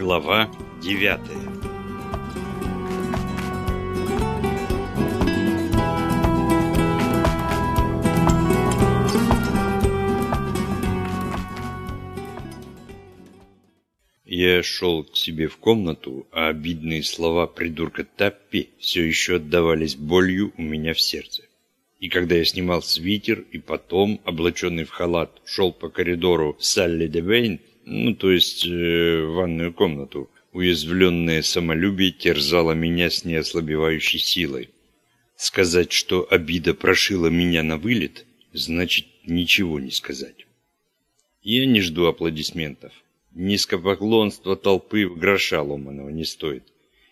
Глава девятая Я шел к себе в комнату, а обидные слова придурка Таппи все еще отдавались болью у меня в сердце. И когда я снимал свитер и потом, облаченный в халат, шел по коридору Салли Девейн, ну, то есть э, ванную комнату, уязвленное самолюбие терзало меня с неослабевающей силой. Сказать, что обида прошила меня на вылет, значит ничего не сказать. Я не жду аплодисментов. Низкопоклонство толпы в гроша ломаного не стоит.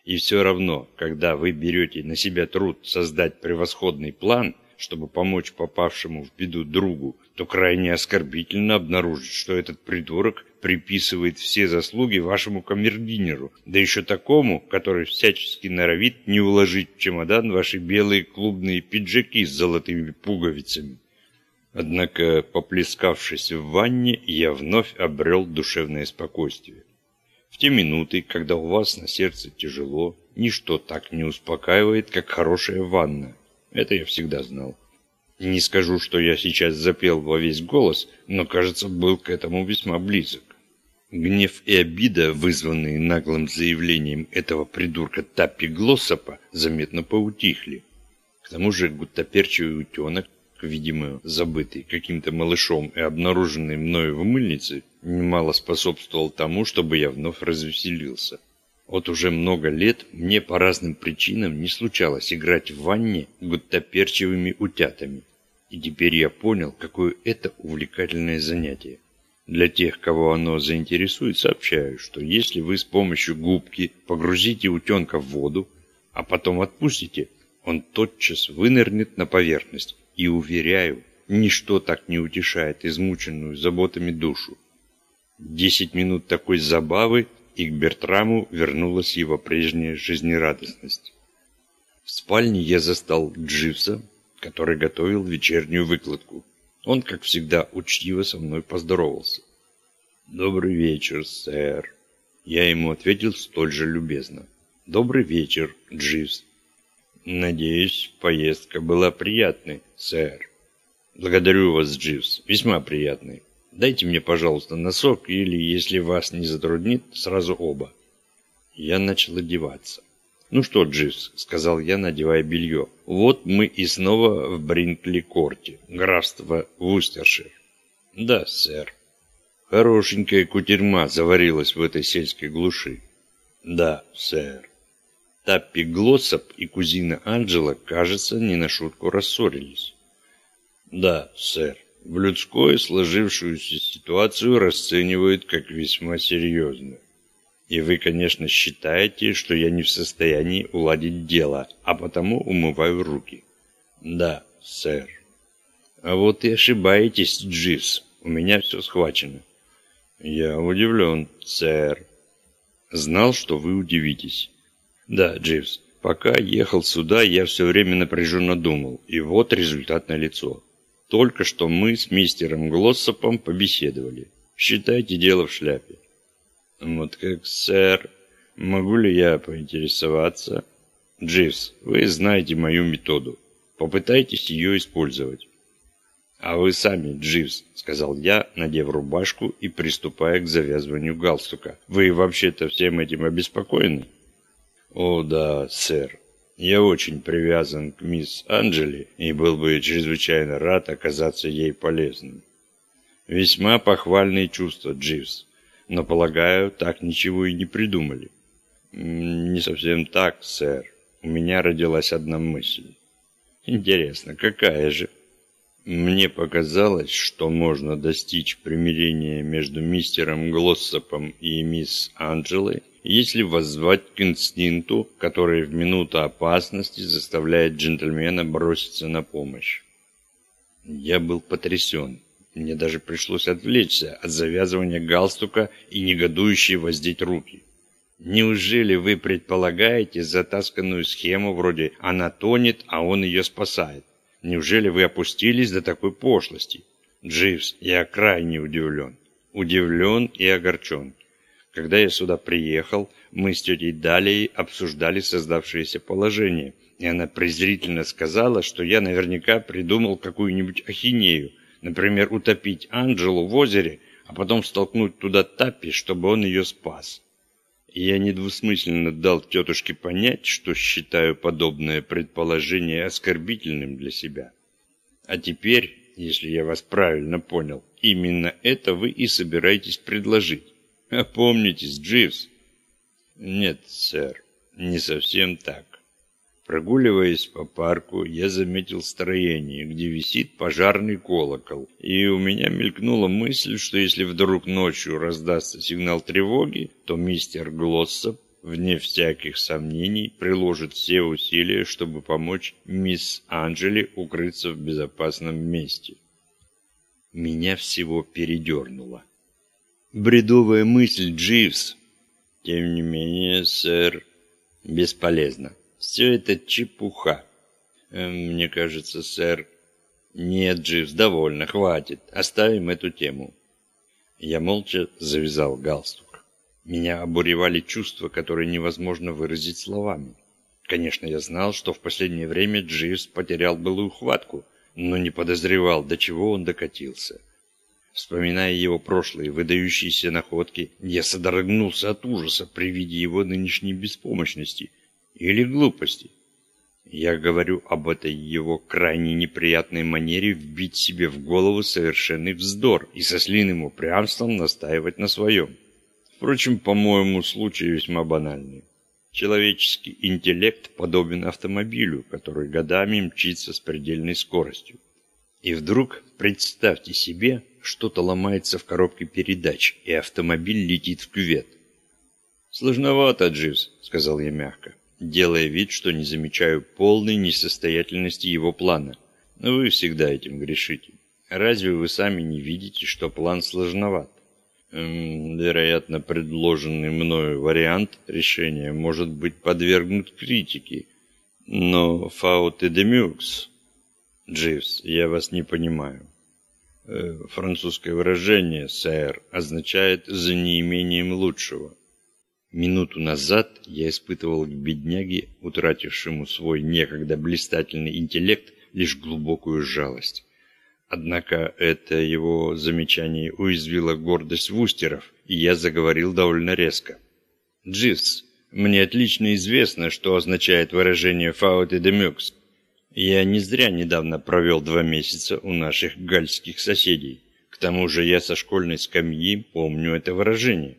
И все равно, когда вы берете на себя труд создать превосходный план – чтобы помочь попавшему в беду другу, то крайне оскорбительно обнаружить, что этот придурок приписывает все заслуги вашему камердинеру, да еще такому, который всячески норовит не уложить в чемодан ваши белые клубные пиджаки с золотыми пуговицами. Однако, поплескавшись в ванне, я вновь обрел душевное спокойствие. В те минуты, когда у вас на сердце тяжело, ничто так не успокаивает, как хорошая ванна, это я всегда знал. Не скажу, что я сейчас запел во весь голос, но, кажется, был к этому весьма близок. Гнев и обида, вызванные наглым заявлением этого придурка Таппи Глоссопа, заметно поутихли. К тому же гуттаперчивый утенок, видимо, забытый каким-то малышом и обнаруженный мною в мыльнице, немало способствовал тому, чтобы я вновь развеселился. Вот уже много лет мне по разным причинам не случалось играть в ванне гуттаперчивыми утятами. И теперь я понял, какое это увлекательное занятие. Для тех, кого оно заинтересует, сообщаю, что если вы с помощью губки погрузите утенка в воду, а потом отпустите, он тотчас вынырнет на поверхность. И, уверяю, ничто так не утешает измученную заботами душу. Десять минут такой забавы, и к Бертраму вернулась его прежняя жизнерадостность. В спальне я застал Дживса, который готовил вечернюю выкладку. Он, как всегда, учтиво со мной поздоровался. «Добрый вечер, сэр». Я ему ответил столь же любезно. «Добрый вечер, Дживс». «Надеюсь, поездка была приятной, сэр». «Благодарю вас, Дживс, весьма приятной. Дайте мне, пожалуйста, носок или, если вас не затруднит, сразу оба. Я начал одеваться. «Ну что, Дживс», — сказал я, надевая белье, — «вот мы и снова в Бринкли-корте, графство Вустершир». «Да, сэр». Хорошенькая кутерьма заварилась в этой сельской глуши. «Да, сэр». Таппи Глоссоп и кузина Анджела, кажется, не на шутку рассорились. «Да, сэр» в людской сложившуюся ситуацию расценивают как весьма серьезную. И вы, конечно, считаете, что я не в состоянии уладить дело, а потому умываю руки. Да, сэр. А вот и ошибаетесь, Дживс. У меня все схвачено. Я удивлен, сэр. Знал, что вы удивитесь. Да, Дживс, пока ехал сюда, я все время напряженно думал, и вот результат налицо. Только что мы с мистером Глоссопом побеседовали. Считайте дело в шляпе. Вот как, сэр, могу ли я поинтересоваться? Дживс, вы знаете мою методу. Попытайтесь ее использовать. «А вы сами, Дживс», — сказал я, надев рубашку и приступая к завязыванию галстука. «Вы вообще-то всем этим обеспокоены?» «О да, сэр. Я очень привязан к мисс Анджели и был бы чрезвычайно рад оказаться ей полезным. Весьма похвальные чувства, Дживс, но, полагаю, так ничего и не придумали. Не совсем так, сэр. У меня родилась одна мысль. Интересно, какая же? Мне показалось, что можно достичь примирения между мистером Глоссопом и мисс Анджелой если воззвать к инстинкту, который в минуту опасности заставляет джентльмена броситься на помощь. Я был потрясен. Мне даже пришлось отвлечься от завязывания галстука и негодующе воздеть руки. Неужели вы предполагаете затасканную схему вроде «она тонет, а он ее спасает»? Неужели вы опустились до такой пошлости? Дживс, я крайне удивлен. Удивлен и огорчен. Когда я сюда приехал, мы с тетей Далией обсуждали создавшееся положение, и она презрительно сказала, что я наверняка придумал какую-нибудь ахинею, например, утопить Анджелу в озере, а потом столкнуть туда Таппи, чтобы он ее спас. Я недвусмысленно дал тетушке понять, что считаю подобное предположение оскорбительным для себя. А теперь, если я вас правильно понял, именно это вы и собираетесь предложить. Опомнитесь, Дживс. Нет, сэр, не совсем так. Прогуливаясь по парку, я заметил строение, где висит пожарный колокол, и у меня мелькнула мысль, что если вдруг ночью раздастся сигнал тревоги, то мистер Глоссоп, вне всяких сомнений, приложит все усилия, чтобы помочь мисс Анджели укрыться в безопасном месте. Меня всего передернуло. Бредовая мысль, Дживс. Тем не менее, сэр, бесполезно. Все это чепуха. Эм, мне кажется, сэр... Нет, Дживс, довольно, хватит. Оставим эту тему. Я молча завязал галстук. Меня обуревали чувства, которые невозможно выразить словами. Конечно, я знал, что в последнее время Дживс потерял былую хватку, но не подозревал, до чего он докатился. Вспоминая его прошлые выдающиеся находки, я содрогнулся от ужаса при виде его нынешней беспомощности или глупости. Я говорю об этой его крайне неприятной манере вбить себе в голову совершенный вздор и со слиным упрямством настаивать на своем. Впрочем, по-моему, случай весьма банальный. Человеческий интеллект подобен автомобилю, который годами мчится с предельной скоростью. И вдруг представьте себе, что-то ломается в коробке передач, и автомобиль летит в кювет. «Сложновато, Дживс», — сказал я мягко делая вид, что не замечаю полной несостоятельности его плана. Но вы всегда этим грешите. Разве вы сами не видите, что план сложноват? Эм, вероятно, предложенный мною вариант решения может быть подвергнут критике. Но фаут и демюкс... Дживс, я вас не понимаю. Э, французское выражение, сэр, означает «за неимением лучшего». Минуту назад я испытывал к бедняге, утратившему свой некогда блистательный интеллект, лишь глубокую жалость. Однако это его замечание уязвило гордость вустеров, и я заговорил довольно резко. «Дживс, мне отлично известно, что означает выражение «фаут и демюкс». Я не зря недавно провел два месяца у наших гальских соседей. К тому же я со школьной скамьи помню это выражение.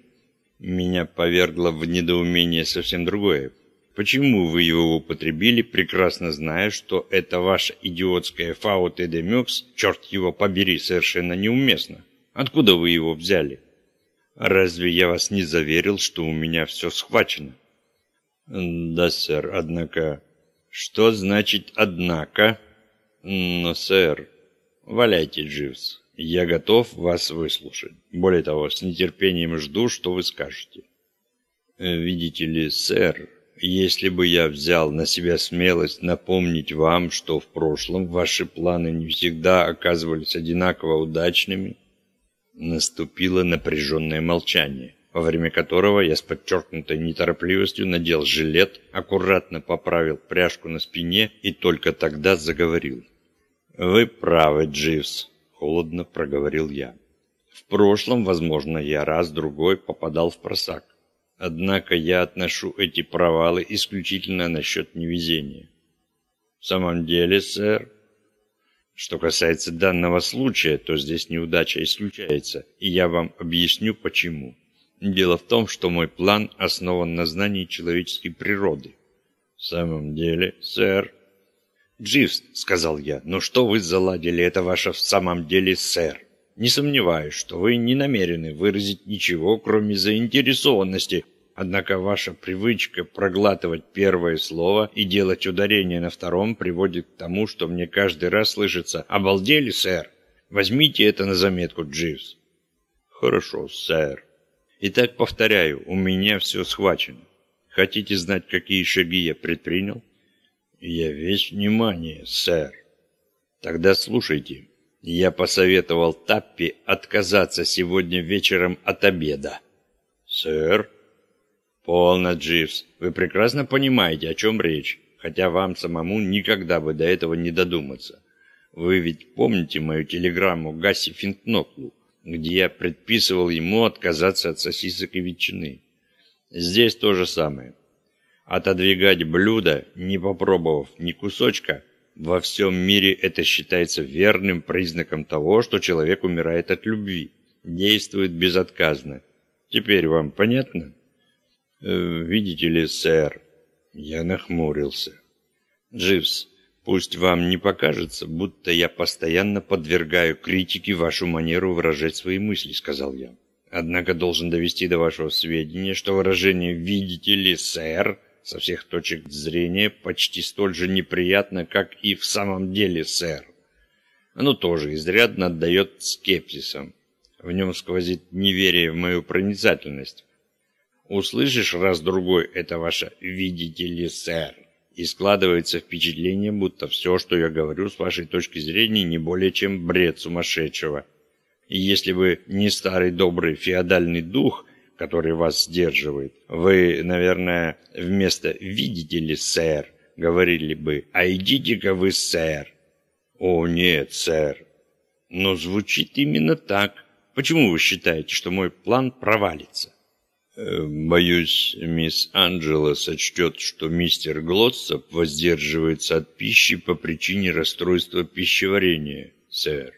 Меня повергло в недоумение совсем другое. Почему вы его употребили, прекрасно зная, что это ваша идиотская фау Демюкс, черт его побери, совершенно неуместно? Откуда вы его взяли? Разве я вас не заверил, что у меня все схвачено? Да, сэр, однако... Что значит «однако»? Но, сэр, валяйте, Дживс. Я готов вас выслушать. Более того, с нетерпением жду, что вы скажете. Э, видите ли, сэр, если бы я взял на себя смелость напомнить вам, что в прошлом ваши планы не всегда оказывались одинаково удачными, наступило напряженное молчание, во время которого я с подчеркнутой неторопливостью надел жилет, аккуратно поправил пряжку на спине и только тогда заговорил. «Вы правы, Дживс холодно проговорил я. В прошлом, возможно, я раз-другой попадал в просак. Однако я отношу эти провалы исключительно насчет невезения. В самом деле, сэр, что касается данного случая, то здесь неудача исключается, и я вам объясню почему. Дело в том, что мой план основан на знании человеческой природы. В самом деле, сэр, «Дживс», — сказал я, — «ну что вы заладили, это ваше в самом деле, сэр. Не сомневаюсь, что вы не намерены выразить ничего, кроме заинтересованности, однако ваша привычка проглатывать первое слово и делать ударение на втором приводит к тому, что мне каждый раз слышится «Обалдели, сэр!» Возьмите это на заметку, Дживс. Хорошо, сэр. Итак, повторяю, у меня все схвачено. Хотите знать, какие шаги я предпринял? «Я весь внимание, сэр». «Тогда слушайте. Я посоветовал Таппи отказаться сегодня вечером от обеда». «Сэр?» «Полно, Дживс. Вы прекрасно понимаете, о чем речь, хотя вам самому никогда бы до этого не додуматься. Вы ведь помните мою телеграмму Гасси Финкноклу, где я предписывал ему отказаться от сосисок и ветчины? Здесь то же самое. Отодвигать блюдо, не попробовав ни кусочка, во всем мире это считается верным признаком того, что человек умирает от любви, действует безотказно. Теперь вам понятно? Э, видите ли, сэр, я нахмурился. Дживс, пусть вам не покажется, будто я постоянно подвергаю критике вашу манеру выражать свои мысли, сказал я. Однако должен довести до вашего сведения, что выражение «видите ли, сэр» со всех точек зрения почти столь же неприятно, как и в самом деле, сэр. Оно тоже изрядно отдает скепсисом. В нем сквозит неверие в мою проницательность. Услышишь раз-другой это ваше «видите ли, сэр», и складывается впечатление, будто все, что я говорю, с вашей точки зрения, не более чем бред сумасшедшего. И если бы не старый добрый феодальный дух, который вас сдерживает, вы, наверное, вместо «видите ли, сэр», говорили бы «а идите-ка вы, сэр». «О, нет, сэр». Но звучит именно так. Почему вы считаете, что мой план провалится? Э, боюсь, мисс Анджела сочтет, что мистер Глоссоп воздерживается от пищи по причине расстройства пищеварения, сэр.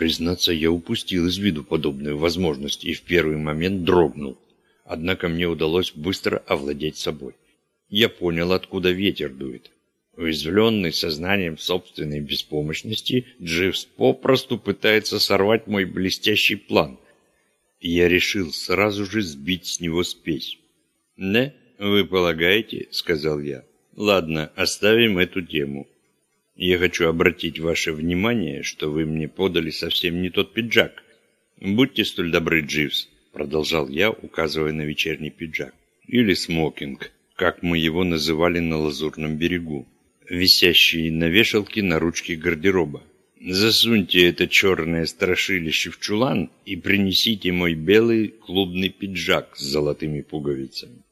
Признаться, я упустил из виду подобную возможность и в первый момент дрогнул. Однако мне удалось быстро овладеть собой. Я понял, откуда ветер дует. Уязвленный сознанием собственной беспомощности, Дживс попросту пытается сорвать мой блестящий план – я решил сразу же сбить с него спесь. «Не, вы полагаете?» — сказал я. «Ладно, оставим эту тему. Я хочу обратить ваше внимание, что вы мне подали совсем не тот пиджак. Будьте столь добры, Дживс», — продолжал я, указывая на вечерний пиджак. «Или смокинг, как мы его называли на Лазурном берегу, висящий на вешалке на ручке гардероба. Засуньте это черное страшилище в чулан и принесите мой белый клубный пиджак с золотыми пуговицами.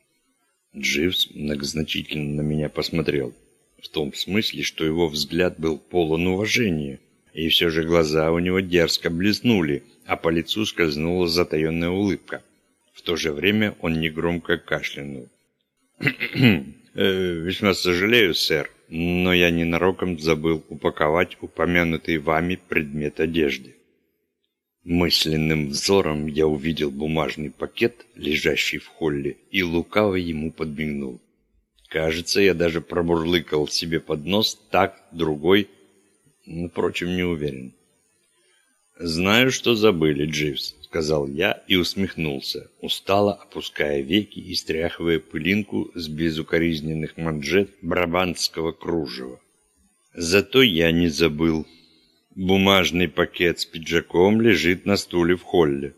Дживс многозначительно на меня посмотрел. В том смысле, что его взгляд был полон уважения. И все же глаза у него дерзко блеснули, а по лицу скользнула затаенная улыбка. В то же время он негромко кашлянул. «Э, «Весьма сожалею, сэр, но я ненароком забыл упаковать упомянутый вами предмет одежды. Мысленным взором я увидел бумажный пакет, лежащий в холле, и лукаво ему подмигнул. Кажется, я даже пробурлыкал себе под нос так, другой, но, впрочем, не уверен. «Знаю, что забыли, Дживс», — сказал я и усмехнулся, устало опуская веки и стряхивая пылинку с безукоризненных манжет брабантского кружева. Зато я не забыл. Бумажный пакет с пиджаком лежит на стуле в холле.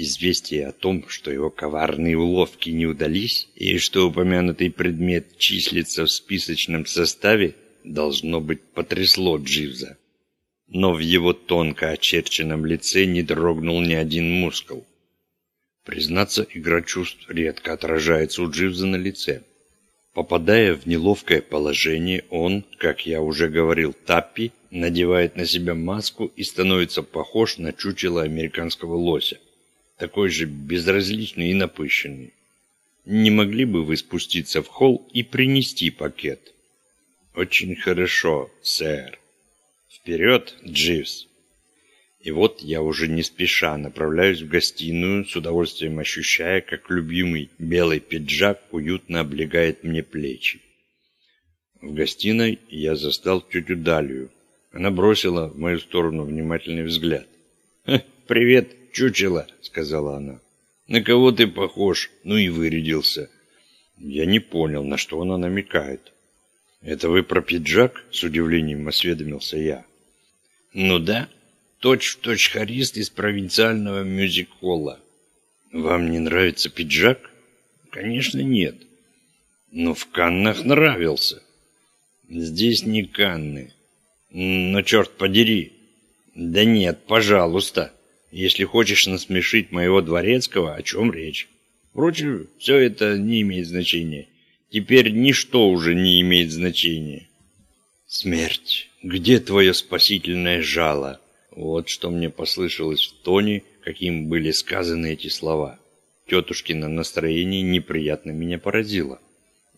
Известие о том, что его коварные уловки не удались и что упомянутый предмет числится в списочном составе, должно быть потрясло Дживза но в его тонко очерченном лице не дрогнул ни один мускул. Признаться, игра чувств редко отражается у Дживза на лице. Попадая в неловкое положение, он, как я уже говорил Таппи, надевает на себя маску и становится похож на чучело американского лося, такой же безразличный и напыщенный. Не могли бы вы спуститься в холл и принести пакет? Очень хорошо, сэр. Вперед, Дживс! И вот я уже не спеша направляюсь в гостиную, с удовольствием ощущая, как любимый белый пиджак уютно облегает мне плечи. В гостиной я застал тетю Далию. Она бросила в мою сторону внимательный взгляд. «Привет, чучело!» — сказала она. «На кого ты похож? Ну и вырядился». Я не понял, на что она намекает. «Это вы про пиджак?» — с удивлением осведомился я. «Ну да, точь-в-точь точь хорист из провинциального мюзик-холла». «Вам не нравится пиджак?» «Конечно нет». «Но в Каннах нравился». «Здесь не Канны». «Но черт подери». «Да нет, пожалуйста». Если хочешь насмешить моего дворецкого, о чем речь? Впрочем, все это не имеет значения. Теперь ничто уже не имеет значения. Смерть, где твое спасительное жало? Вот что мне послышалось в тоне, каким были сказаны эти слова. Тетушкино настроение неприятно меня поразило.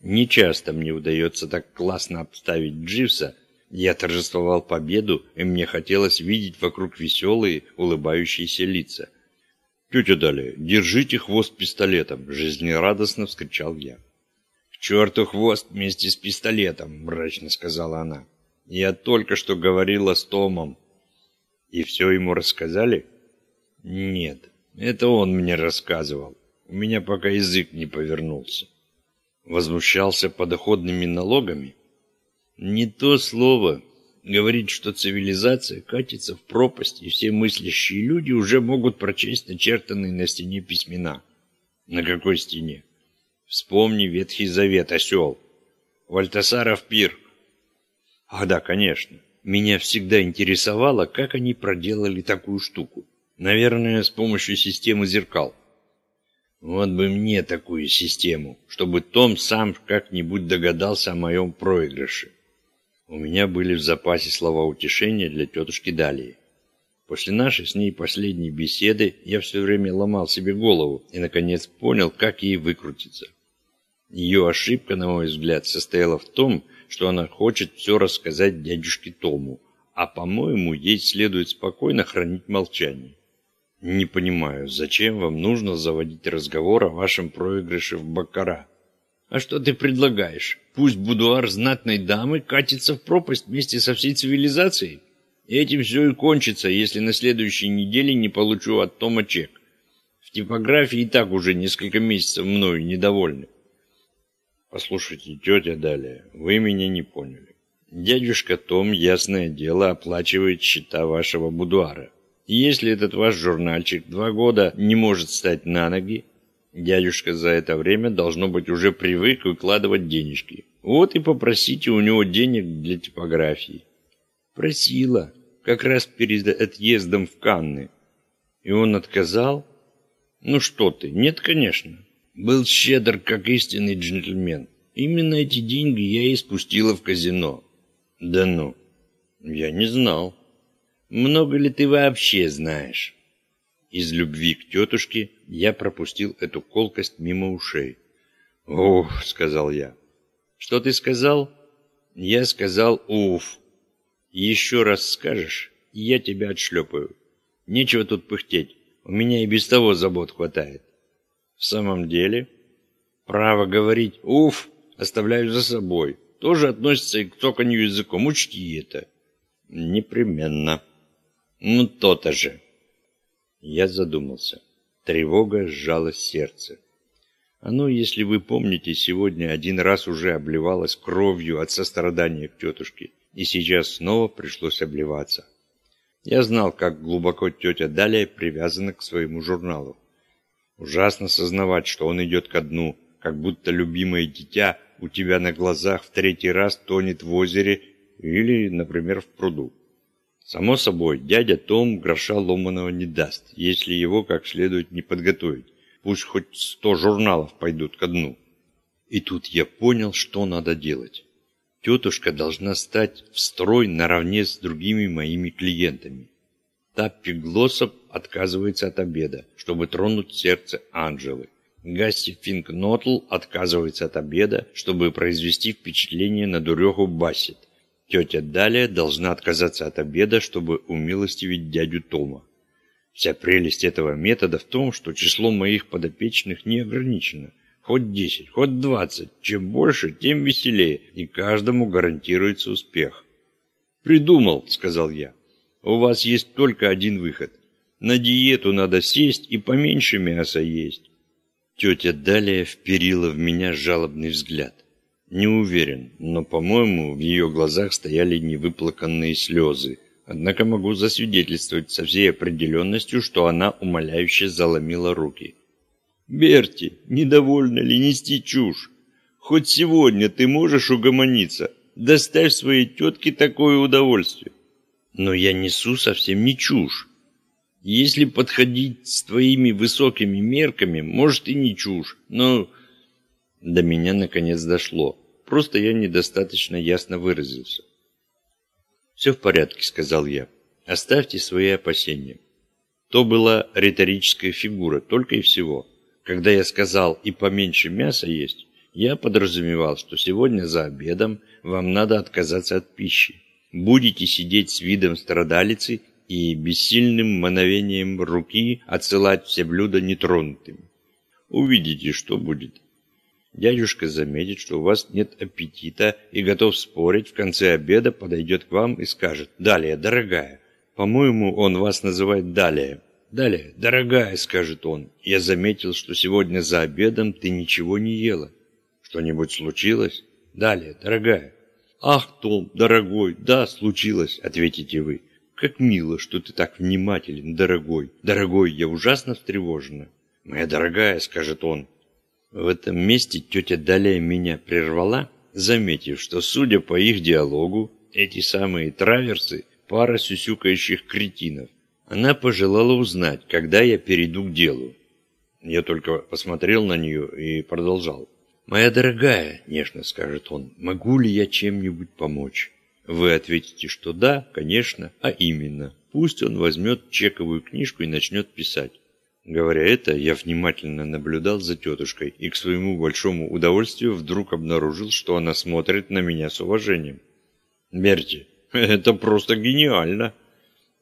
Не часто мне удается так классно обставить Дживса. Я торжествовал победу, и мне хотелось видеть вокруг веселые, улыбающиеся лица. «Тетя Даля, держите хвост пистолетом!» – жизнерадостно вскричал я. «К черту хвост вместе с пистолетом!» – мрачно сказала она. «Я только что говорила с Томом». «И все ему рассказали?» «Нет, это он мне рассказывал. У меня пока язык не повернулся. Возмущался подоходными налогами? Не то слово. Говорит, что цивилизация катится в пропасть, и все мыслящие люди уже могут прочесть начертанные на стене письмена. На какой стене? Вспомни Ветхий Завет, осел. Вальтасаров пир. Ах да, конечно. Меня всегда интересовало, как они проделали такую штуку. Наверное, с помощью системы зеркал. Вот бы мне такую систему, чтобы Том сам как-нибудь догадался о моем проигрыше. У меня были в запасе слова утешения для тетушки Далии. После нашей с ней последней беседы я все время ломал себе голову и, наконец, понял, как ей выкрутиться. Ее ошибка, на мой взгляд, состояла в том, что она хочет все рассказать дядюшке Тому, а, по-моему, ей следует спокойно хранить молчание. «Не понимаю, зачем вам нужно заводить разговор о вашем проигрыше в Баккара?» «А что ты предлагаешь? Пусть будуар знатной дамы катится в пропасть вместе со всей цивилизацией? Этим все и кончится, если на следующей неделе не получу от Тома чек. В типографии и так уже несколько месяцев мною недовольны». «Послушайте, тетя Далия, вы меня не поняли. Дядюшка Том, ясное дело, оплачивает счета вашего будуара». Если этот ваш журнальчик два года не может встать на ноги, дядюшка за это время, должно быть, уже привык выкладывать денежки. Вот и попросите у него денег для типографии. Просила, как раз перед отъездом в Канны. И он отказал? Ну что ты, нет, конечно. Был щедр, как истинный джентльмен. Именно эти деньги я и спустила в казино. Да ну, я не знал. Много ли ты вообще знаешь?» Из любви к тетушке я пропустил эту колкость мимо ушей. «Уф», — сказал я. «Что ты сказал?» «Я сказал уф. Еще раз скажешь, я тебя отшлепаю. Нечего тут пыхтеть, у меня и без того забот хватает». «В самом деле?» «Право говорить уф оставляю за собой. Тоже относится и к цоканью языком, учти это». «Непременно». Ну, то-то же. Я задумался. Тревога сжала сердце. Оно, если вы помните, сегодня один раз уже обливалось кровью от сострадания к тетушке, и сейчас снова пришлось обливаться. Я знал, как глубоко тетя Далия привязана к своему журналу. Ужасно сознавать, что он идет ко дну, как будто любимое дитя у тебя на глазах в третий раз тонет в озере или, например, в пруду. Само собой, дядя Том гроша ломаного не даст, если его как следует не подготовить. Пусть хоть сто журналов пойдут ко дну. И тут я понял, что надо делать. Тетушка должна стать в строй наравне с другими моими клиентами. Таппи Глоссоп отказывается от обеда, чтобы тронуть сердце Анжелы. Гасси Финкнотл отказывается от обеда, чтобы произвести впечатление на дуреху Бассет. Тетя Далия должна отказаться от обеда, чтобы умилостивить дядю Тома. Вся прелесть этого метода в том, что число моих подопечных не ограничено. Хоть десять, хоть двадцать. Чем больше, тем веселее, и каждому гарантируется успех. «Придумал», — сказал я. «У вас есть только один выход. На диету надо сесть и поменьше мяса есть». Тетя Далия вперила в меня жалобный взгляд. Не уверен, но, по-моему, в ее глазах стояли невыплаканные слезы. Однако могу засвидетельствовать со всей определенностью, что она умоляюще заломила руки. «Берти, недовольна ли нести чушь? Хоть сегодня ты можешь угомониться. Доставь своей тетке такое удовольствие». «Но я несу совсем не чушь». Если подходить с твоими высокими мерками, может и не чушь, но... До меня наконец дошло. Просто я недостаточно ясно выразился. «Все в порядке», — сказал я. «Оставьте свои опасения». То была риторическая фигура, только и всего. Когда я сказал «и поменьше мяса есть», я подразумевал, что сегодня за обедом вам надо отказаться от пищи. Будете сидеть с видом страдалицы и бессильным мановением руки отсылать все блюда нетронутыми. Увидите, что будет. Дядюшка заметит, что у вас нет аппетита и готов спорить, в конце обеда подойдет к вам и скажет «Далее, дорогая». По-моему, он вас называет «Далее». «Далее, дорогая», — скажет он, — «я заметил, что сегодня за обедом ты ничего не ела. Что-нибудь случилось?» «Далее, дорогая». «Ах, Том, дорогой, да, случилось», — ответите вы. Как мило, что ты так внимателен, дорогой. Дорогой, я ужасно встревожена. Моя дорогая, скажет он. В этом месте тетя Далия меня прервала, заметив, что, судя по их диалогу, эти самые траверсы – пара сюсюкающих кретинов. Она пожелала узнать, когда я перейду к делу. Я только посмотрел на нее и продолжал. «Моя дорогая», – нежно скажет он, – «могу ли я чем-нибудь помочь?» Вы ответите, что да, конечно, а именно. Пусть он возьмет чековую книжку и начнет писать. Говоря это, я внимательно наблюдал за тетушкой и к своему большому удовольствию вдруг обнаружил, что она смотрит на меня с уважением. «Берти, это просто гениально!»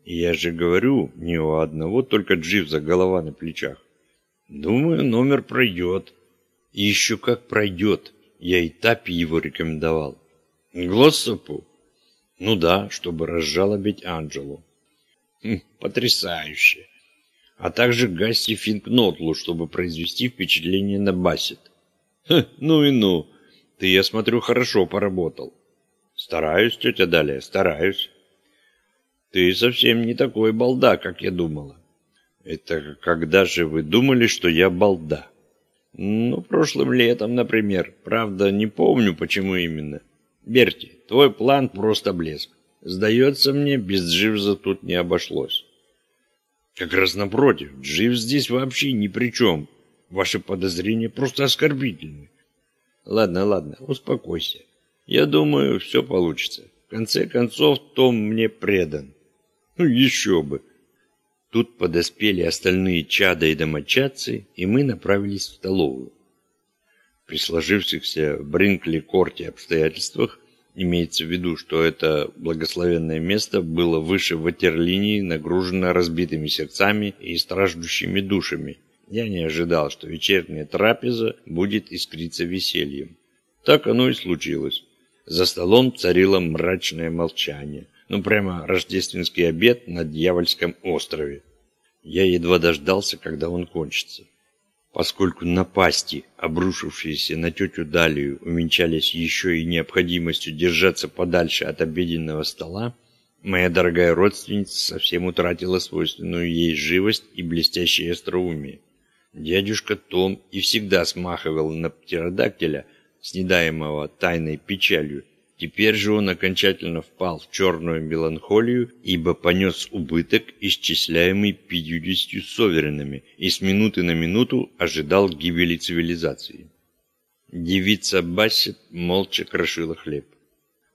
«Я же говорю, не у одного только джив за голова на плечах. Думаю, номер пройдет». «И еще как пройдет. Я и Тапи его рекомендовал». «Глоссопу?» Ну да, чтобы разжалобить Анджелу. Хм, потрясающе. А также Гасси Финкнотлу, чтобы произвести впечатление на Бассет. Ну и ну. Ты, я смотрю, хорошо поработал. Стараюсь, тетя Далия, стараюсь. Ты совсем не такой балда, как я думала. Это когда же вы думали, что я балда? Ну, прошлым летом, например. Правда, не помню, почему именно. Берти, твой план просто блеск. Сдается мне, без Дживза тут не обошлось. Как раз напротив, Дживз здесь вообще ни при чем. Ваши подозрения просто оскорбительны. Ладно, ладно, успокойся. Я думаю, все получится. В конце концов, Том мне предан. Ну, еще бы. Тут подоспели остальные чада и домочадцы, и мы направились в столовую. При сложившихся в Бринкли-корте обстоятельствах имеется в виду, что это благословенное место было выше ватерлинии, нагружено разбитыми сердцами и страждущими душами. Я не ожидал, что вечерняя трапеза будет искриться весельем. Так оно и случилось. За столом царило мрачное молчание. Ну, прямо рождественский обед на дьявольском острове. Я едва дождался, когда он кончится. Поскольку напасти, обрушившиеся на тетю Далию, увенчались еще и необходимостью держаться подальше от обеденного стола, моя дорогая родственница совсем утратила свойственную ей живость и блестящее остроумие. Дядюшка Том и всегда смахивал на птеродактиля, снедаемого тайной печалью, Теперь же он окончательно впал в черную меланхолию, ибо понес убыток, исчисляемый пятьюдесятью соверенами, и с минуты на минуту ожидал гибели цивилизации. Девица Бассет молча крошила хлеб.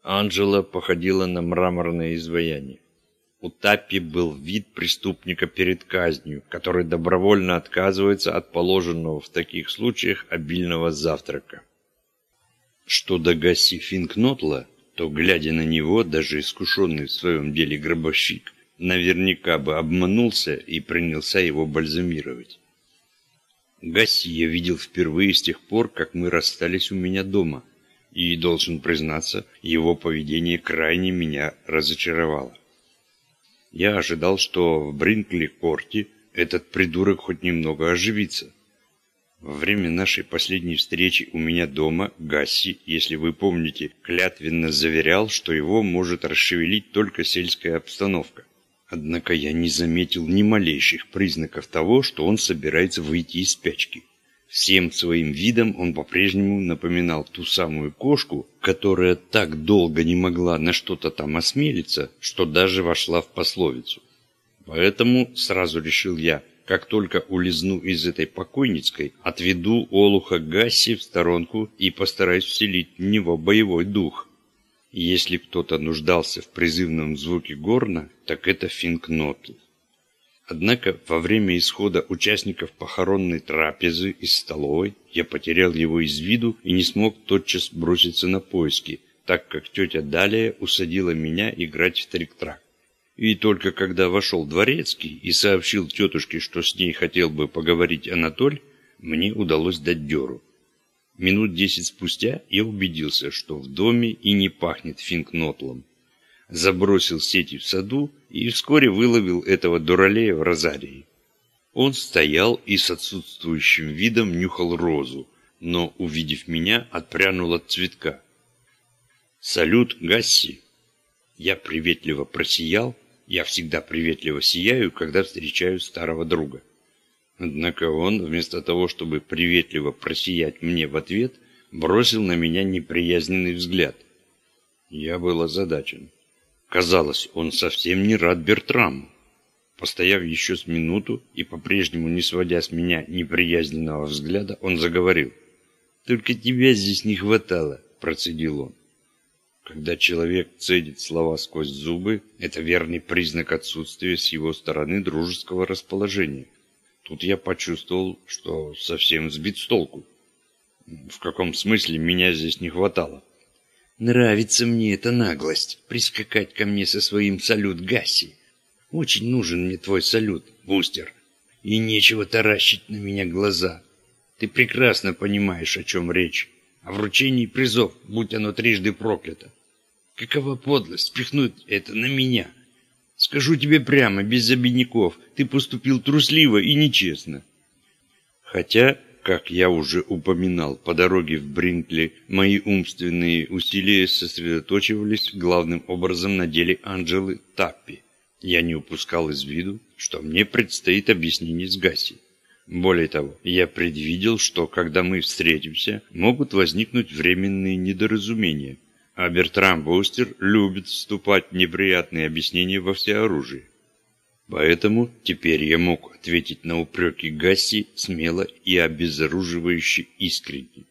Анжела походила на мраморное изваяние. У Таппи был вид преступника перед казнью, который добровольно отказывается от положенного в таких случаях обильного завтрака. Что до Гасси Финкнотла, то, глядя на него, даже искушенный в своем деле гробовщик, наверняка бы обманулся и принялся его бальзамировать. Гасси я видел впервые с тех пор, как мы расстались у меня дома, и, должен признаться, его поведение крайне меня разочаровало. Я ожидал, что в Бринкли-корте этот придурок хоть немного оживится. Во время нашей последней встречи у меня дома Гасси, если вы помните, клятвенно заверял, что его может расшевелить только сельская обстановка. Однако я не заметил ни малейших признаков того, что он собирается выйти из спячки. Всем своим видом он по-прежнему напоминал ту самую кошку, которая так долго не могла на что-то там осмелиться, что даже вошла в пословицу. Поэтому сразу решил я, как только улизну из этой покойницкой, отведу Олуха Гасси в сторонку и постараюсь вселить в него боевой дух. Если кто-то нуждался в призывном звуке горна, так это Финкнотл. Однако во время исхода участников похоронной трапезы из столовой я потерял его из виду и не смог тотчас броситься на поиски, так как тетя Далия усадила меня играть в трик-трак. И только когда вошел дворецкий и сообщил тетушке, что с ней хотел бы поговорить Анатоль, мне удалось дать дёру. Минут десять спустя я убедился, что в доме и не пахнет финкнотлом. Забросил сети в саду и вскоре выловил этого дуралея в розарии. Он стоял и с отсутствующим видом нюхал розу, но, увидев меня, отпрянул от цветка. «Салют, Гасси!» Я приветливо просиял, я всегда приветливо сияю, когда встречаю старого друга. Однако он, вместо того, чтобы приветливо просиять мне в ответ, бросил на меня неприязненный взгляд. Я был озадачен. Казалось, он совсем не рад Бертраму. Постояв еще с минуту и по-прежнему не сводя с меня неприязненного взгляда, он заговорил. «Только тебя здесь не хватало», – процедил он. Когда человек цедит слова сквозь зубы, это верный признак отсутствия с его стороны дружеского расположения. Тут я почувствовал, что совсем сбит с толку. В каком смысле меня здесь не хватало? Нравится мне эта наглость, прискакать ко мне со своим салют Гасси. Очень нужен мне твой салют, Бустер. И нечего таращить на меня глаза. Ты прекрасно понимаешь, о чем речь. О вручении призов, будь оно трижды проклято. Какова подлость спихнуть это на меня? Скажу тебе прямо, без обиняков, ты поступил трусливо и нечестно. Хотя, как я уже упоминал, по дороге в Бринкли мои умственные усилия сосредоточивались главным образом на деле Анджелы Таппи. Я не упускал из виду, что мне предстоит объяснение с Гасси. Более того, я предвидел, что когда мы встретимся, могут возникнуть временные недоразумения, а Бертрам Бустер любит вступать в неприятные объяснения во всеоружии. Поэтому теперь я мог ответить на упреки Гасси смело и обезоруживающе искренне.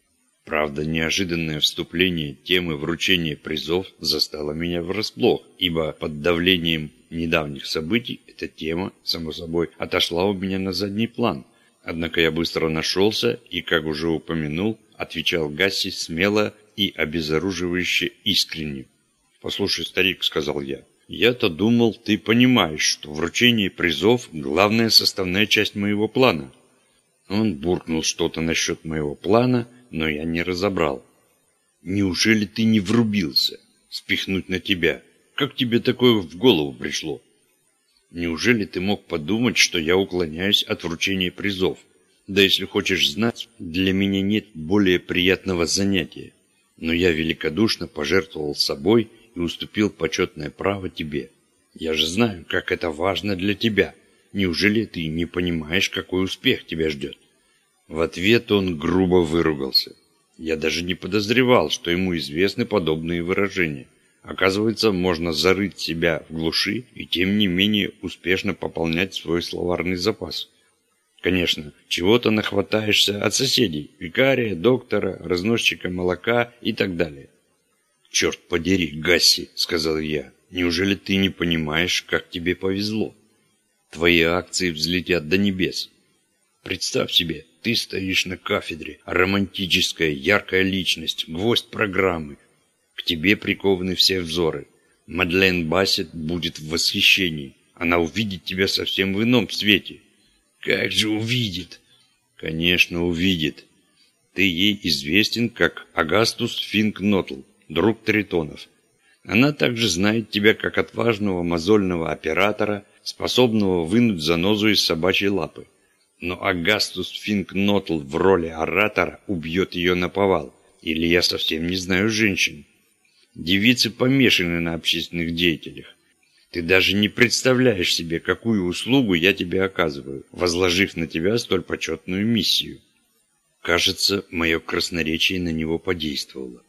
Правда, неожиданное вступление темы вручения призов застало меня врасплох, ибо под давлением недавних событий эта тема, само собой, отошла у меня на задний план. Однако я быстро нашелся и, как уже упомянул, отвечал Гасси смело и обезоруживающе искренне. «Послушай, старик», — сказал я, — «я-то думал, ты понимаешь, что вручение призов — главная составная часть моего плана». Он буркнул что-то насчет моего плана, но я не разобрал. «Неужели ты не врубился? Спихнуть на тебя? Как тебе такое в голову пришло?» «Неужели ты мог подумать, что я уклоняюсь от вручения призов?» Да если хочешь знать, для меня нет более приятного занятия но я великодушно пожертвовал собой и уступил почетное право тебе. Я же знаю, как это важно для тебя. Неужели ты не понимаешь, какой успех тебя ждет?» В ответ он грубо выругался. Я даже не подозревал, что ему известны подобные выражения. Оказывается, можно зарыть себя в глуши и тем не менее успешно пополнять свой словарный запас. Конечно, чего-то нахватаешься от соседей, викария, доктора, разносчика молока и так далее. «Черт подери, Гасси», — сказал я, — «неужели ты не понимаешь, как тебе повезло? Твои акции взлетят до небес. Представь себе, ты стоишь на кафедре, романтическая, яркая личность, гвоздь программы. К тебе прикованы все взоры. Мадлен Бассет будет в восхищении. Она увидит тебя совсем в ином свете. Как же увидит? Конечно, увидит. Ты ей известен как Агастус Финкнотл, друг Тритонов. Она также знает тебя как отважного мозольного оператора, способного вынуть занозу из собачьей лапы. Но Агастус Финкнотл в роли оратора убьет ее на повал. Или я совсем не знаю женщин. Девицы помешаны на общественных деятелях. Ты даже не представляешь себе, какую услугу я тебе оказываю, возложив на тебя столь почетную миссию. Кажется, мое красноречие на него подействовало.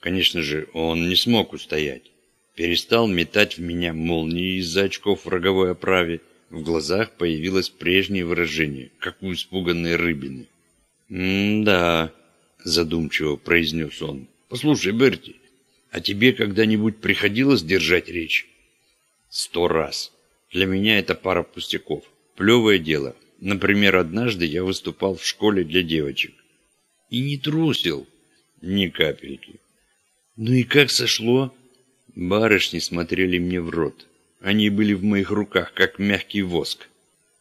Конечно же, он не смог устоять. Перестал метать в меня молнии из-за очков в роговой оправе, В глазах появилось прежнее выражение, как у испуганной рыбины. «М-да», — задумчиво произнес он. «Послушай, Берти, а тебе когда-нибудь приходилось держать речь?» «Сто раз. Для меня это пара пустяков. Плевое дело. Например, однажды я выступал в школе для девочек. И не трусил. Ни капельки. Ну и как сошло? Барышни смотрели мне в рот. Они были в моих руках, как мягкий воск.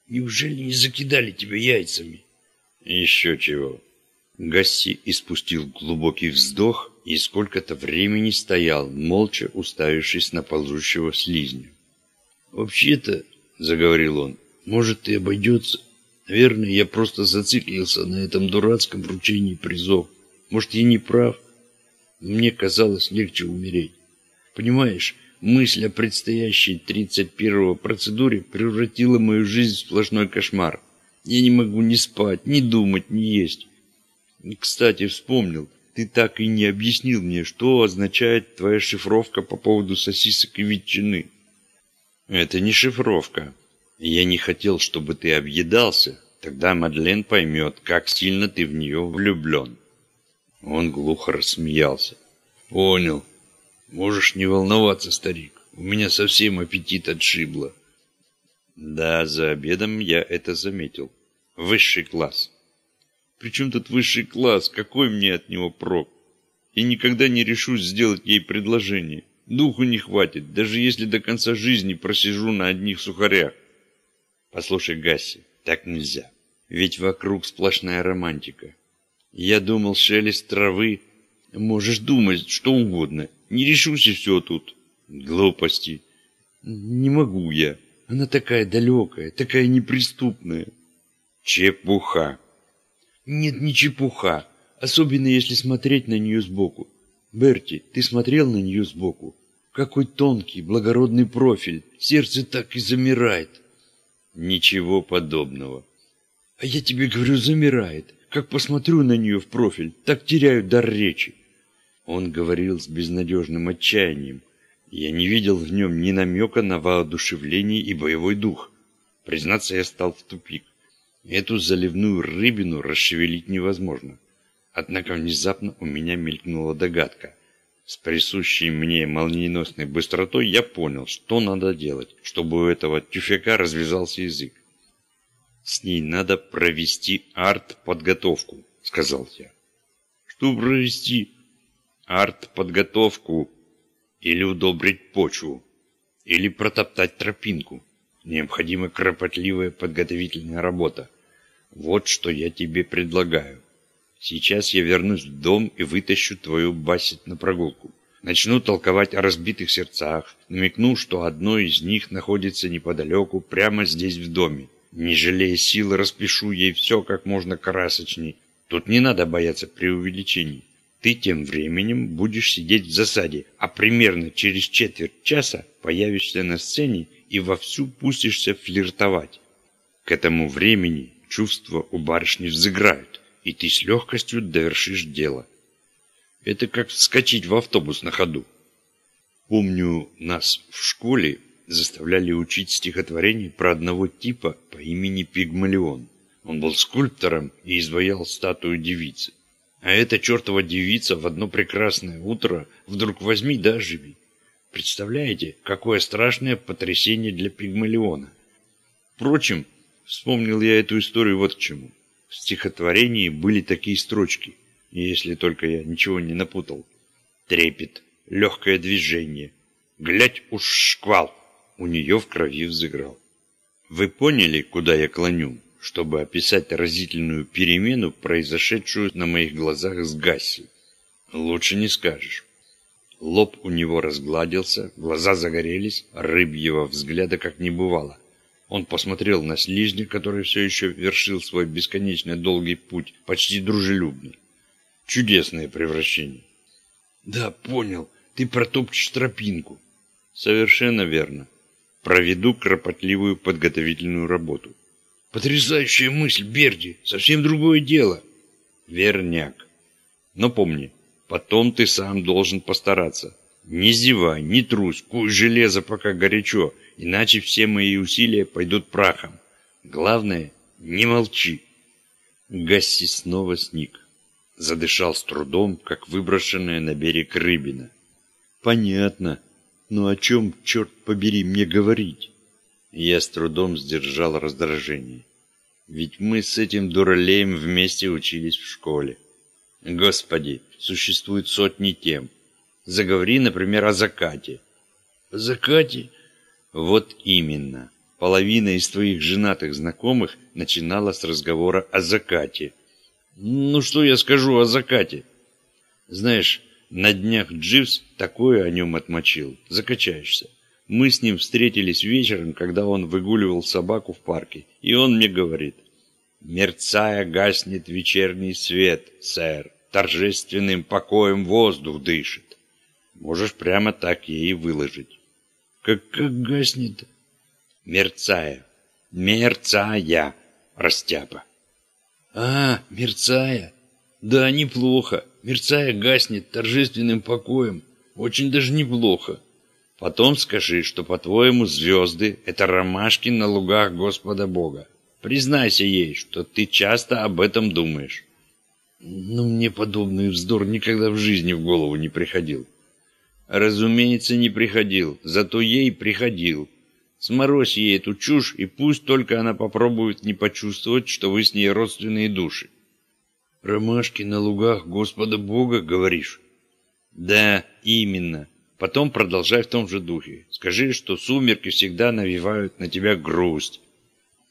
Неужели не закидали тебя яйцами? Еще чего. Гасси испустил глубокий вздох и сколько-то времени стоял, молча уставившись на ползущего слизня. «Вообще-то», — заговорил он, — «может и обойдется. Наверное, я просто зациклился на этом дурацком вручении призов. Может, я не прав? Мне казалось легче умереть. Понимаешь, Мысль о предстоящей 31-го процедуре превратила мою жизнь в сплошной кошмар. Я не могу ни спать, ни думать, ни есть. Кстати, вспомнил, ты так и не объяснил мне, что означает твоя шифровка по поводу сосисок и ветчины. Это не шифровка. Я не хотел, чтобы ты объедался. Тогда Мадлен поймет, как сильно ты в нее влюблен. Он глухо рассмеялся. Понял. Можешь не волноваться, старик. У меня совсем аппетит отшибло. Да, за обедом я это заметил. Высший класс. Причем тут высший класс? Какой мне от него прок? И никогда не решусь сделать ей предложение. Духу не хватит, даже если до конца жизни просижу на одних сухарях. Послушай, Гасси, так нельзя. Ведь вокруг сплошная романтика. Я думал, шелест травы. Можешь думать что угодно. Не решусь и все тут. Глупости. Не могу я. Она такая далекая, такая неприступная. Чепуха. Нет, не чепуха. Особенно если смотреть на нее сбоку. Берти, ты смотрел на нее сбоку? Какой тонкий, благородный профиль. Сердце так и замирает. Ничего подобного. А я тебе говорю, замирает. Как посмотрю на нее в профиль, так теряю дар речи. Он говорил с безнадежным отчаянием. Я не видел в нем ни намека на воодушевление и боевой дух. Признаться, я стал в тупик. Эту заливную рыбину расшевелить невозможно. Однако внезапно у меня мелькнула догадка. С присущей мне молниеносной быстротой я понял, что надо делать, чтобы у этого тюфяка развязался язык. «С ней надо провести арт-подготовку», — сказал я. «Что провести?» арт-подготовку или удобрить почву, или протоптать тропинку. Необходима кропотливая подготовительная работа. Вот что я тебе предлагаю. Сейчас я вернусь в дом и вытащу твою басить на прогулку. Начну толковать о разбитых сердцах, намекну, что одно из них находится неподалеку, прямо здесь в доме. Не жалея сил, распишу ей все как можно красочней. Тут не надо бояться преувеличений. Ты тем временем будешь сидеть в засаде, а примерно через четверть часа появишься на сцене и вовсю пустишься флиртовать. К этому времени чувства у барышни взыграют, и ты с легкостью довершишь дело. Это как вскочить в автобус на ходу. Помню, нас в школе заставляли учить стихотворение про одного типа по имени Пигмалион. Он был скульптором и изваял статую девицы. А эта чертова девица в одно прекрасное утро вдруг возьми да оживи. Представляете, какое страшное потрясение для Пигмалиона. Впрочем, вспомнил я эту историю вот к чему. В стихотворении были такие строчки, если только я ничего не напутал. Трепет, легкое движение. Глядь уж шквал. У нее в крови взыграл. Вы поняли, куда я клоню? Чтобы описать разительную перемену, произошедшую на моих глазах с Гасси. Лучше не скажешь. Лоб у него разгладился, глаза загорелись, рыбьего взгляда как не бывало. Он посмотрел на слизня, который все еще вершил свой бесконечно долгий путь, почти дружелюбно. Чудесное превращение. «Да, понял. Ты протопчешь тропинку». «Совершенно верно. Проведу кропотливую подготовительную работу. Потрясающая мысль, Берди. Совсем другое дело. Верняк. Но помни, потом ты сам должен постараться. Не зевай, не трусь, куй железо, пока горячо, иначе все мои усилия пойдут прахом. Главное, не молчи. Гасси снова сник. Задышал с трудом, как выброшенная на берег рыбина. Понятно. Но о чем, черт побери, мне говорить? Я с трудом сдержал раздражение. Ведь мы с этим дуралеем вместе учились в школе. Господи, существует сотни тем. Заговори, например, о закате. Закате? Вот именно. Половина из твоих женатых знакомых начинала с разговора о закате. Ну, что я скажу о закате? Знаешь, на днях Дживс такое о нем отмочил. Закачаешься. Мы с ним встретились вечером, когда он выгуливал собаку в парке, и он мне говорит, «Мерцая гаснет вечерний свет, сэр, торжественным покоем воздух дышит». Можешь прямо так ей выложить. «Как, как гаснет?» «Мерцая, мерцая, растяпа». «А, мерцая, да, неплохо, мерцая гаснет торжественным покоем, очень даже неплохо». Потом скажи, что, по-твоему, звезды — это ромашки на лугах Господа Бога. Признайся ей, что ты часто об этом думаешь. Ну, мне подобный вздор никогда в жизни в голову не приходил. Разумеется, не приходил, зато ей приходил. Сморозь ей эту чушь, и пусть только она попробует не почувствовать, что вы с ней родственные души. Ромашки на лугах Господа Бога, говоришь? Да, именно. Потом продолжай в том же духе. Скажи, что сумерки всегда навевают на тебя грусть.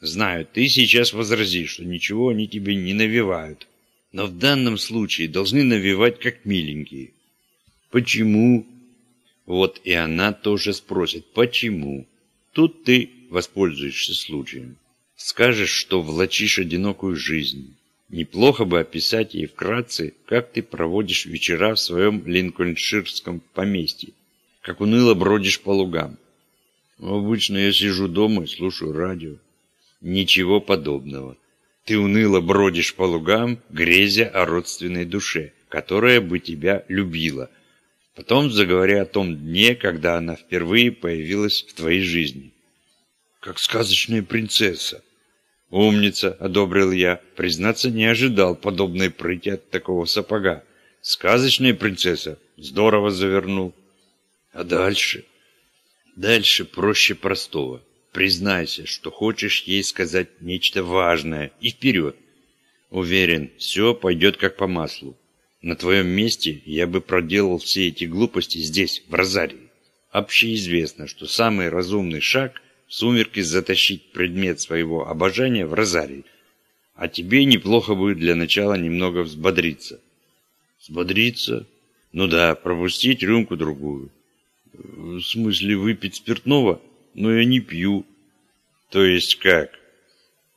Знаю, ты сейчас возразишь, что ничего они тебе не навевают. Но в данном случае должны навевать как миленькие. Почему? Вот и она тоже спросит, почему? Тут ты воспользуешься случаем. Скажешь, что влачишь одинокую жизнь. Неплохо бы описать ей вкратце, как ты проводишь вечера в своем линкольнширском поместье как уныло бродишь по лугам. Обычно я сижу дома и слушаю радио. Ничего подобного. Ты уныло бродишь по лугам, грезя о родственной душе, которая бы тебя любила. Потом заговори о том дне, когда она впервые появилась в твоей жизни. Как сказочная принцесса. «Умница!» — одобрил я. Признаться, не ожидал подобной прыти от такого сапога. «Сказочная принцесса!» Здорово завернул. А дальше? Дальше проще простого. Признайся, что хочешь ей сказать нечто важное, и вперед. Уверен, все пойдет как по маслу. На твоем месте я бы проделал все эти глупости здесь, в Розарии. Общеизвестно, что самый разумный шаг в сумерки затащить предмет своего обожания в Розарий. А тебе неплохо будет для начала немного взбодриться. Взбодриться? Ну да, пропустить рюмку-другую. В смысле выпить спиртного? Но я не пью. То есть как?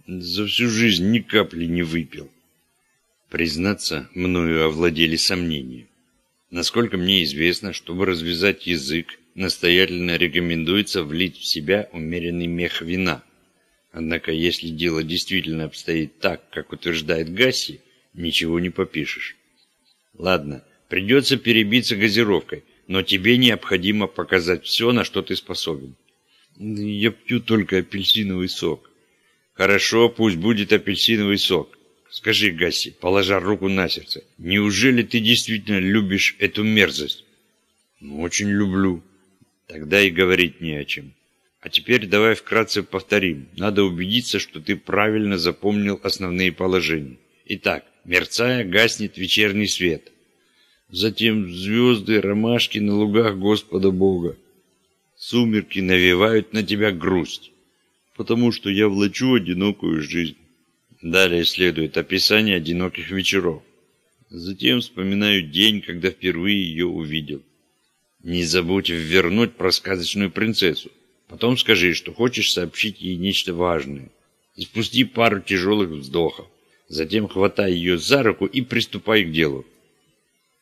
За всю жизнь ни капли не выпил. Признаться, мною овладели сомнения. Насколько мне известно, чтобы развязать язык, настоятельно рекомендуется влить в себя умеренный мех вина. Однако, если дело действительно обстоит так, как утверждает Гасси, ничего не попишешь. Ладно, придется перебиться газировкой, но тебе необходимо показать все, на что ты способен. Я пью только апельсиновый сок. Хорошо, пусть будет апельсиновый сок. Скажи, Гасси, положа руку на сердце, неужели ты действительно любишь эту мерзость? Ну, очень люблю. Тогда и говорить не о чем. А теперь давай вкратце повторим. Надо убедиться, что ты правильно запомнил основные положения. Итак, мерцая, гаснет вечерний свет. Затем звезды, ромашки на лугах Господа Бога. Сумерки навевают на тебя грусть, потому что я влачу одинокую жизнь. Далее следует описание одиноких вечеров. Затем вспоминаю день, когда впервые ее увидел. Не забудь вернуть про сказочную принцессу. Потом скажи, что хочешь сообщить ей нечто важное. И спусти пару тяжелых вздохов. Затем хватай ее за руку и приступай к делу.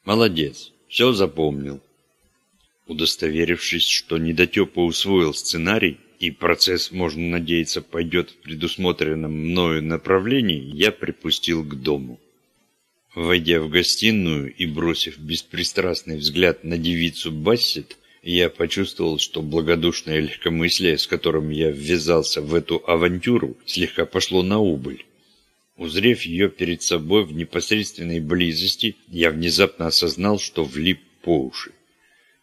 Молодец, все запомнил. Удостоверившись, что недотепа усвоил сценарий, и процесс, можно надеяться, пойдет в предусмотренном мною направлении, я припустил к дому. Войдя в гостиную и бросив беспристрастный взгляд на девицу Бассет, я почувствовал, что благодушное легкомыслие, с которым я ввязался в эту авантюру, слегка пошло на убыль. Узрев ее перед собой в непосредственной близости, я внезапно осознал, что влип по уши.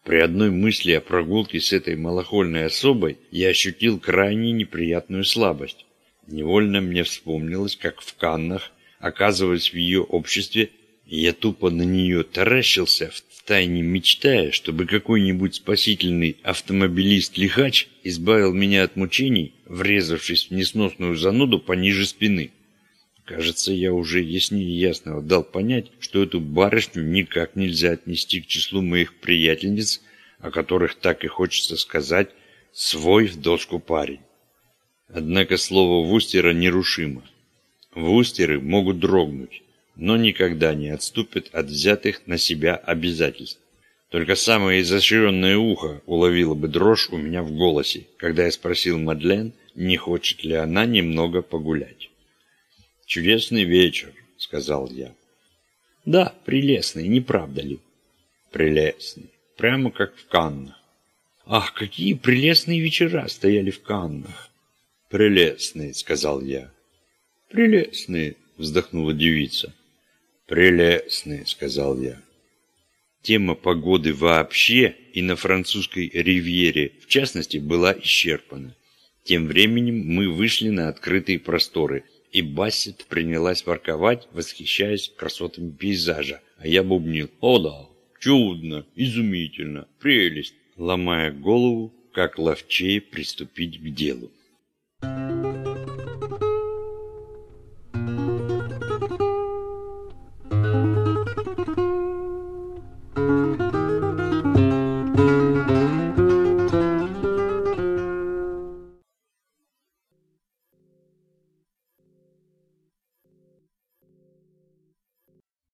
При одной мысли о прогулке с этой малохольной особой я ощутил крайне неприятную слабость. Невольно мне вспомнилось, как в Каннах, оказываясь в ее обществе, я тупо на нее таращился, втайне мечтая, чтобы какой-нибудь спасительный автомобилист-лихач избавил меня от мучений, врезавшись в несносную зануду пониже спины. Кажется, я уже яснее ясного дал понять, что эту барышню никак нельзя отнести к числу моих приятельниц, о которых так и хочется сказать «свой в доску парень». Однако слово Вустера нерушимо. Вустеры могут дрогнуть, но никогда не отступят от взятых на себя обязательств. Только самое изощренное ухо уловило бы дрожь у меня в голосе, когда я спросил Мадлен, не хочет ли она немного погулять. «Чудесный вечер», — сказал я. «Да, прелестный, не правда ли?» «Прелестный, прямо как в Каннах». «Ах, какие прелестные вечера стояли в Каннах!» «Прелестные», — сказал я. «Прелестные», — вздохнула девица. «Прелестные», — сказал я. Тема погоды вообще и на французской ривьере, в частности, была исчерпана. Тем временем мы вышли на открытые просторы, и Бассет принялась ворковать, восхищаясь красотами пейзажа, а я бубнил. «О да, чудно, изумительно, прелесть», ломая голову, как ловчее приступить к делу.